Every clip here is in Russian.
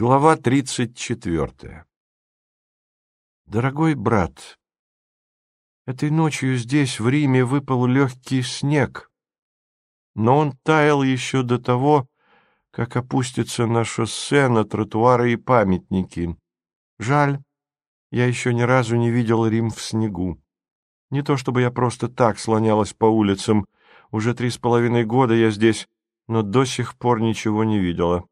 Глава тридцать четвертая Дорогой брат, этой ночью здесь, в Риме, выпал легкий снег, но он таял еще до того, как опустится на шоссе, на тротуары и памятники. Жаль, я еще ни разу не видел Рим в снегу. Не то чтобы я просто так слонялась по улицам. Уже три с половиной года я здесь, но до сих пор ничего не видела.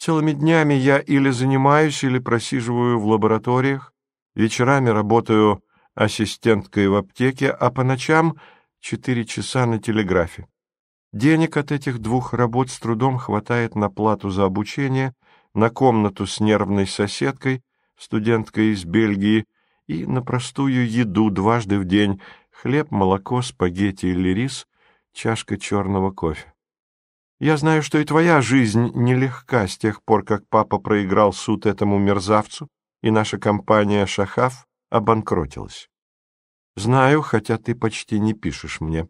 Целыми днями я или занимаюсь, или просиживаю в лабораториях, вечерами работаю ассистенткой в аптеке, а по ночам четыре часа на телеграфе. Денег от этих двух работ с трудом хватает на плату за обучение, на комнату с нервной соседкой, студенткой из Бельгии, и на простую еду дважды в день — хлеб, молоко, спагетти или рис, чашка черного кофе. Я знаю, что и твоя жизнь нелегка с тех пор, как папа проиграл суд этому мерзавцу, и наша компания «Шахав» обанкротилась. Знаю, хотя ты почти не пишешь мне.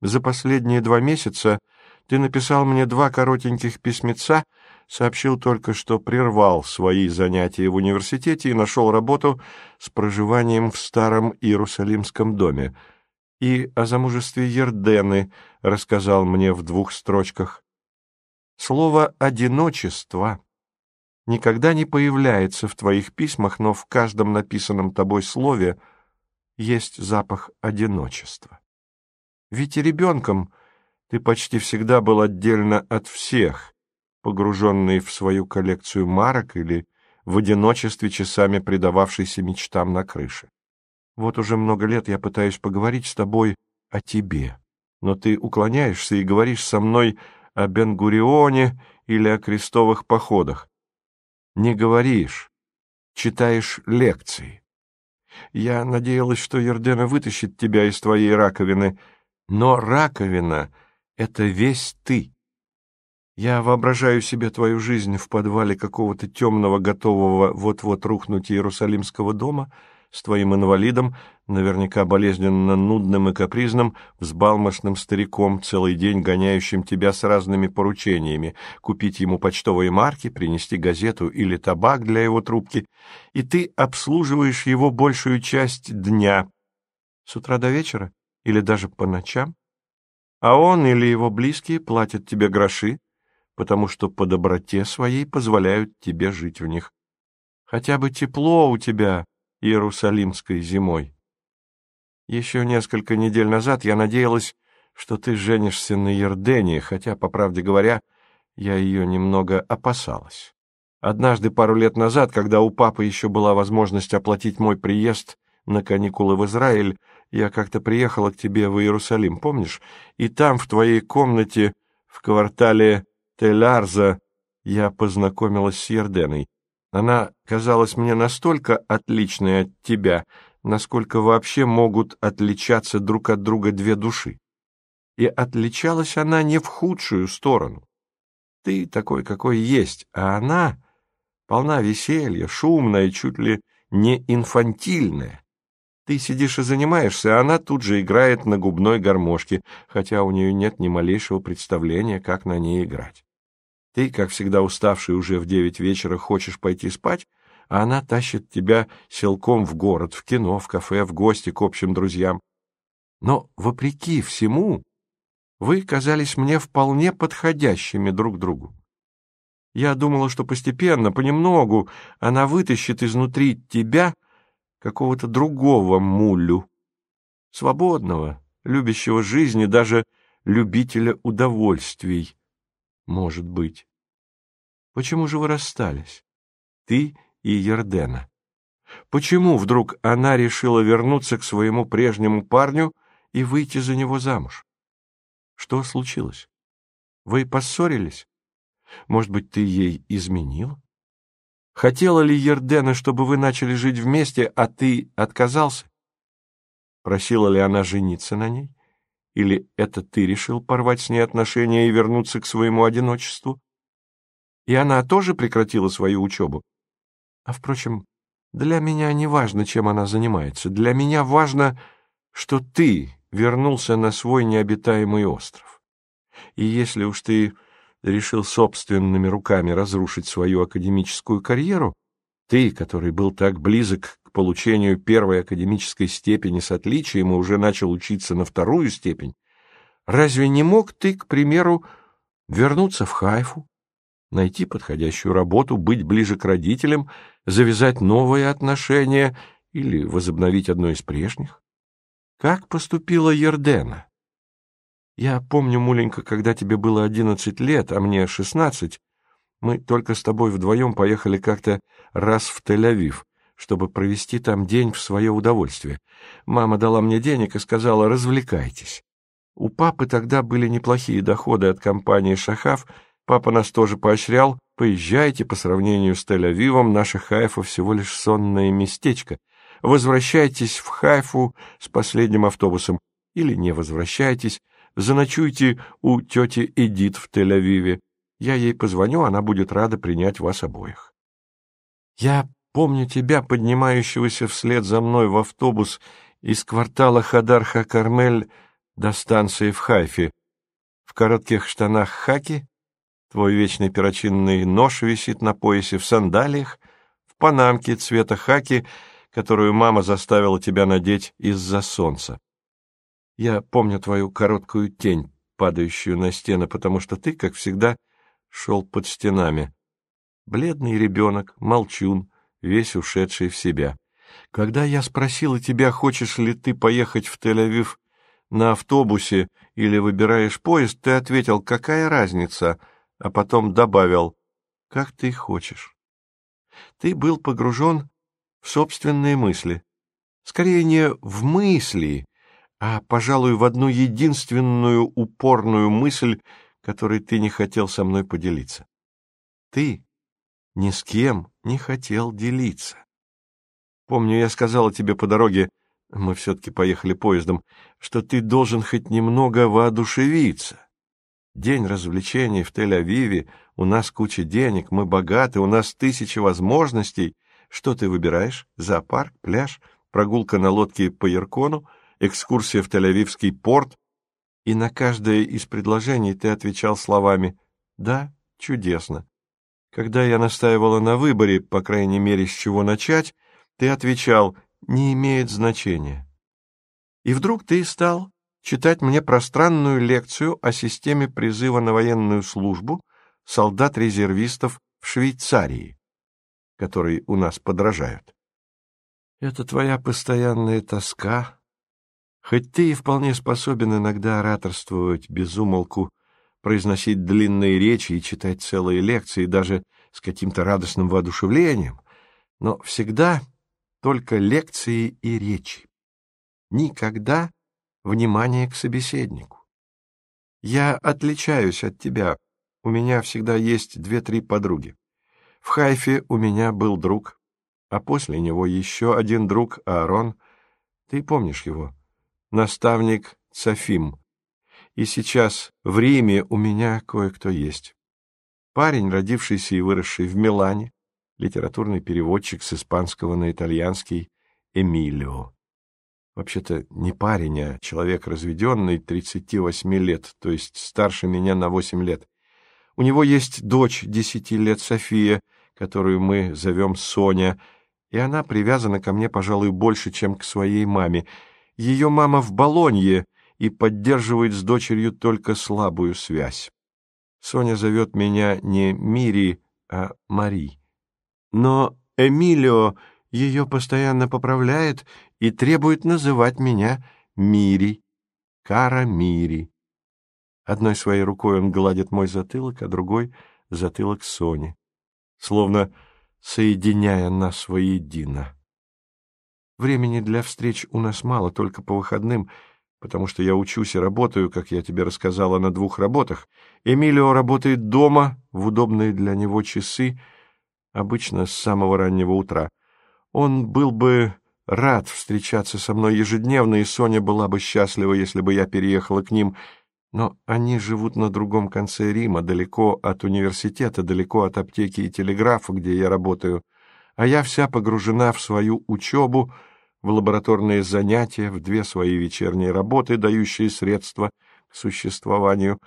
За последние два месяца ты написал мне два коротеньких письмеца, сообщил только, что прервал свои занятия в университете и нашел работу с проживанием в старом Иерусалимском доме. И о замужестве Ердены рассказал мне в двух строчках. Слово «одиночество» никогда не появляется в твоих письмах, но в каждом написанном тобой слове есть запах одиночества. Ведь и ребенком ты почти всегда был отдельно от всех, погруженный в свою коллекцию марок или в одиночестве часами предававшийся мечтам на крыше. Вот уже много лет я пытаюсь поговорить с тобой о тебе, но ты уклоняешься и говоришь со мной о Бенгурионе или о крестовых походах. Не говоришь, читаешь лекции. Я надеялась, что Ердена вытащит тебя из твоей раковины, но раковина — это весь ты. Я воображаю себе твою жизнь в подвале какого-то темного, готового вот-вот рухнуть Иерусалимского дома — с твоим инвалидом, наверняка болезненно нудным и капризным, взбалмошным стариком, целый день гоняющим тебя с разными поручениями, купить ему почтовые марки, принести газету или табак для его трубки, и ты обслуживаешь его большую часть дня, с утра до вечера или даже по ночам, а он или его близкие платят тебе гроши, потому что по доброте своей позволяют тебе жить в них. Хотя бы тепло у тебя Иерусалимской зимой. Еще несколько недель назад я надеялась, что ты женишься на Ердене, хотя, по правде говоря, я ее немного опасалась. Однажды, пару лет назад, когда у папы еще была возможность оплатить мой приезд на каникулы в Израиль, я как-то приехала к тебе в Иерусалим, помнишь? И там, в твоей комнате, в квартале Тель-Арза, я познакомилась с Ерденой. Она казалась мне настолько отличной от тебя, насколько вообще могут отличаться друг от друга две души. И отличалась она не в худшую сторону. Ты такой, какой есть, а она полна веселья, шумная, чуть ли не инфантильная. Ты сидишь и занимаешься, а она тут же играет на губной гармошке, хотя у нее нет ни малейшего представления, как на ней играть. Ты, как всегда уставший уже в девять вечера, хочешь пойти спать, а она тащит тебя силком в город, в кино, в кафе, в гости к общим друзьям. Но, вопреки всему, вы казались мне вполне подходящими друг другу. Я думала, что постепенно, понемногу, она вытащит изнутри тебя какого-то другого мулю, свободного, любящего жизни, даже любителя удовольствий может быть. Почему же вы расстались? Ты и Ердена. Почему вдруг она решила вернуться к своему прежнему парню и выйти за него замуж? Что случилось? Вы поссорились? Может быть, ты ей изменил? Хотела ли Ердена, чтобы вы начали жить вместе, а ты отказался? Просила ли она жениться на ней? Или это ты решил порвать с ней отношения и вернуться к своему одиночеству? И она тоже прекратила свою учебу? А, впрочем, для меня не важно, чем она занимается. Для меня важно, что ты вернулся на свой необитаемый остров. И если уж ты решил собственными руками разрушить свою академическую карьеру, ты, который был так близок получению первой академической степени с отличием и уже начал учиться на вторую степень, разве не мог ты, к примеру, вернуться в Хайфу, найти подходящую работу, быть ближе к родителям, завязать новые отношения или возобновить одно из прежних? Как поступила Ердена? Я помню, Муленька, когда тебе было одиннадцать лет, а мне шестнадцать, мы только с тобой вдвоем поехали как-то раз в Тель-Авив, чтобы провести там день в свое удовольствие. Мама дала мне денег и сказала «развлекайтесь». У папы тогда были неплохие доходы от компании «Шахав», папа нас тоже поощрял «поезжайте, по сравнению с Тель-Авивом, наша Хайфа всего лишь сонное местечко. Возвращайтесь в Хайфу с последним автобусом или не возвращайтесь, заночуйте у тети Эдит в Тель-Авиве. Я ей позвоню, она будет рада принять вас обоих. Я помню тебя, поднимающегося вслед за мной в автобус из квартала Хадар-Ха-Кармель до станции в Хайфе. В коротких штанах хаки, твой вечный перочинный нож висит на поясе, в сандалиях, в панамке цвета хаки, которую мама заставила тебя надеть из-за солнца. Я помню твою короткую тень, падающую на стены, потому что ты, как всегда, шел под стенами. Бледный ребенок, молчун, весь ушедший в себя. Когда я спросила тебя, хочешь ли ты поехать в Тель-Авив на автобусе или выбираешь поезд, ты ответил, какая разница, а потом добавил, как ты хочешь. Ты был погружен в собственные мысли. Скорее не в мысли, а, пожалуй, в одну единственную упорную мысль, которой ты не хотел со мной поделиться. Ты ни с кем не хотел делиться. Помню, я сказала тебе по дороге, мы все-таки поехали поездом, что ты должен хоть немного воодушевиться. День развлечений в Тель-Авиве, у нас куча денег, мы богаты, у нас тысячи возможностей. Что ты выбираешь? Зоопарк, пляж, прогулка на лодке по Яркону — экскурсия в Тель-Авивский порт, и на каждое из предложений ты отвечал словами «Да, чудесно». Когда я настаивала на выборе, по крайней мере, с чего начать, ты отвечал «Не имеет значения». И вдруг ты стал читать мне пространную лекцию о системе призыва на военную службу солдат-резервистов в Швейцарии, которые у нас подражают. Это твоя постоянная тоска, Хоть ты и вполне способен иногда ораторствовать без умолку, произносить длинные речи и читать целые лекции даже с каким-то радостным воодушевлением, но всегда только лекции и речи. Никогда внимание к собеседнику. Я отличаюсь от тебя. У меня всегда есть две-три подруги. В Хайфе у меня был друг, а после него еще один друг Аарон. Ты помнишь его? наставник Цафим. И сейчас в Риме у меня кое-кто есть. Парень, родившийся и выросший в Милане, литературный переводчик с испанского на итальянский Эмилио. Вообще-то не парень, а человек разведенный, 38 лет, то есть старше меня на 8 лет. У него есть дочь 10 лет София, которую мы зовем Соня, и она привязана ко мне, пожалуй, больше, чем к своей маме — ее мама в Болонье и поддерживает с дочерью только слабую связь. Соня зовет меня не Мири, а Мари. Но Эмилио ее постоянно поправляет и требует называть меня Мири, Кара Мири. Одной своей рукой он гладит мой затылок, а другой — затылок Сони, словно соединяя нас воедино. Времени для встреч у нас мало, только по выходным, потому что я учусь и работаю, как я тебе рассказала, на двух работах. Эмилио работает дома в удобные для него часы, обычно с самого раннего утра. Он был бы рад встречаться со мной ежедневно, и Соня была бы счастлива, если бы я переехала к ним, но они живут на другом конце Рима, далеко от университета, далеко от аптеки и телеграфа, где я работаю, а я вся погружена в свою учебу, в лабораторные занятия, в две свои вечерние работы, дающие средства к существованию.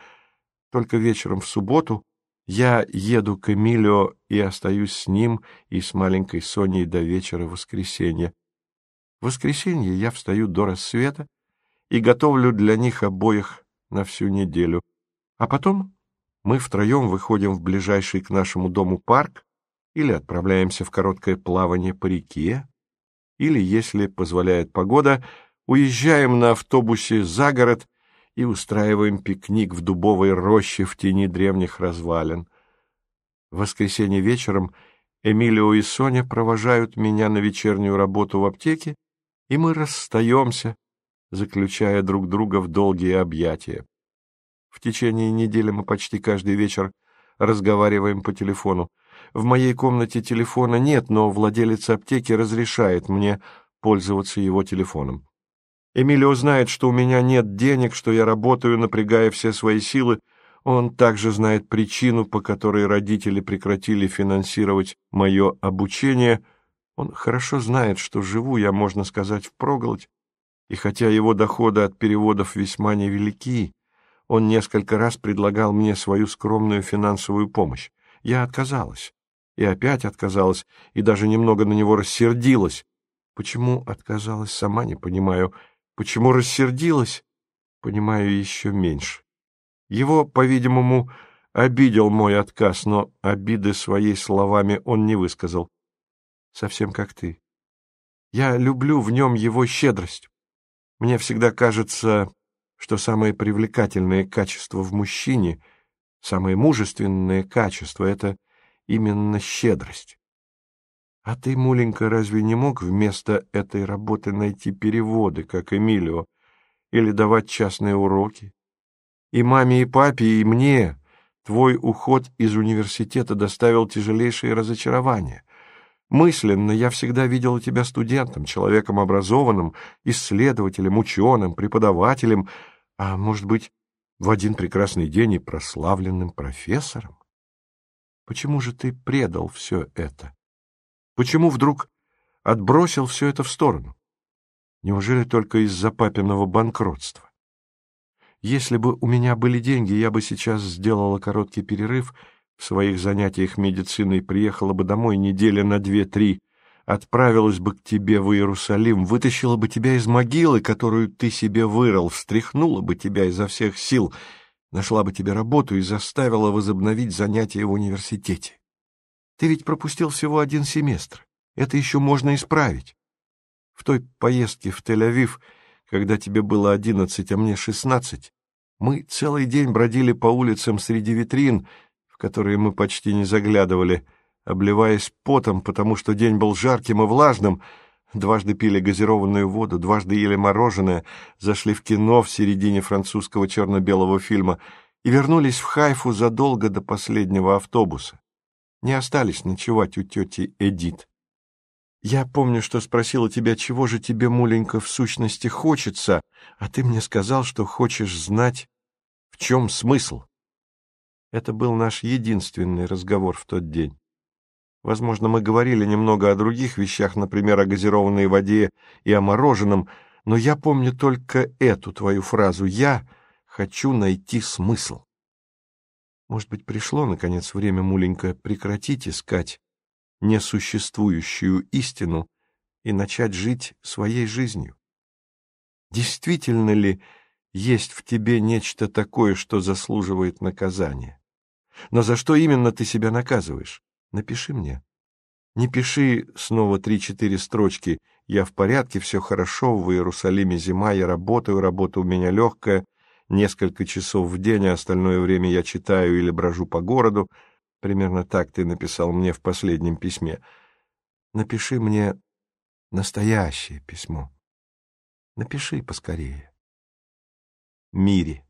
Только вечером в субботу Я еду к Эмилио и остаюсь с ним и с маленькой Соней до вечера воскресенья. В воскресенье я встаю до рассвета и готовлю для них обоих на всю неделю. А потом мы втроем выходим в ближайший к нашему дому парк или отправляемся в короткое плавание по реке, или, если позволяет погода, уезжаем на автобусе за город и устраиваем пикник в дубовой роще в тени древних развалин. В воскресенье вечером Эмилио и Соня провожают меня на вечернюю работу в аптеке, и мы расстаемся, заключая друг друга в долгие объятия. В течение недели мы почти каждый вечер разговариваем по телефону. В моей комнате телефона нет, но владелец аптеки разрешает мне пользоваться его телефоном. Эмилио знает, что у меня нет денег, что я работаю, напрягая все свои силы. Он также знает причину, по которой родители прекратили финансировать мое обучение. Он хорошо знает, что живу я, можно сказать, впроголодь. И хотя его доходы от переводов весьма невелики, он несколько раз предлагал мне свою скромную финансовую помощь. Я отказалась. И опять отказалась, и даже немного на него рассердилась. Почему отказалась, сама не понимаю. Почему рассердилась, понимаю еще меньше. Его, по-видимому, обидел мой отказ, но обиды своей словами он не высказал. Совсем как ты. Я люблю в нем его щедрость. Мне всегда кажется, что самое привлекательное качество в мужчине, самое мужественное качество — это именно щедрость. А ты, Муленька, разве не мог вместо этой работы найти переводы, как Эмилио, или давать частные уроки? И маме, и папе, и мне твой уход из университета доставил тяжелейшее разочарование. Мысленно я всегда видела тебя студентом, человеком образованным, исследователем, ученым, преподавателем, а, может быть, в один прекрасный день и прославленным профессором. Почему же ты предал все это? Почему вдруг отбросил все это в сторону? Неужели только из-за папиного банкротства? Если бы у меня были деньги, я бы сейчас сделала короткий перерыв в своих занятиях медициной, приехала бы домой недели на две-три, отправилась бы к тебе в Иерусалим, вытащила бы тебя из могилы, которую ты себе вырыл, встряхнула бы тебя изо всех сил, нашла бы тебе работу и заставила возобновить занятия в университете. Ты ведь пропустил всего один семестр. Это еще можно исправить. В той поездке в Тель-Авив, когда тебе было одиннадцать, а мне шестнадцать, мы целый день бродили по улицам среди витрин, в которые мы почти не заглядывали, обливаясь потом, потому что день был жарким и влажным, дважды пили газированную воду, дважды ели мороженое, зашли в кино в середине французского черно-белого фильма и вернулись в Хайфу задолго до последнего автобуса не остались ночевать у тети Эдит. Я помню, что спросила тебя, чего же тебе, муленька, в сущности хочется, а ты мне сказал, что хочешь знать, в чем смысл. Это был наш единственный разговор в тот день. Возможно, мы говорили немного о других вещах, например, о газированной воде и о мороженом, но я помню только эту твою фразу «Я хочу найти смысл». Может быть, пришло, наконец, время, муленька, прекратить искать несуществующую истину и начать жить своей жизнью? Действительно ли есть в тебе нечто такое, что заслуживает наказания? Но за что именно ты себя наказываешь? Напиши мне. Не пиши снова три-четыре строчки «Я в порядке, все хорошо, в Иерусалиме зима, я работаю, работа у меня легкая, несколько часов в день, а остальное время я читаю или брожу по городу. Примерно так ты написал мне в последнем письме. Напиши мне настоящее письмо. Напиши поскорее. Мире.